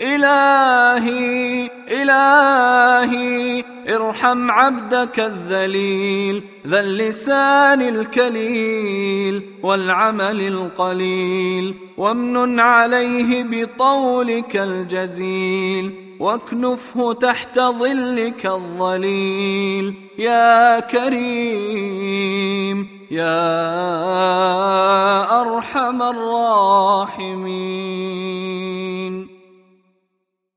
إلهي إلهي ارحم عبدك الذليل ذا اللسان الكليل والعمل القليل وامن عليه بطولك الجزيل واكنفه تحت ظلك الظليل. يا كريم يا أرحم الراحمين.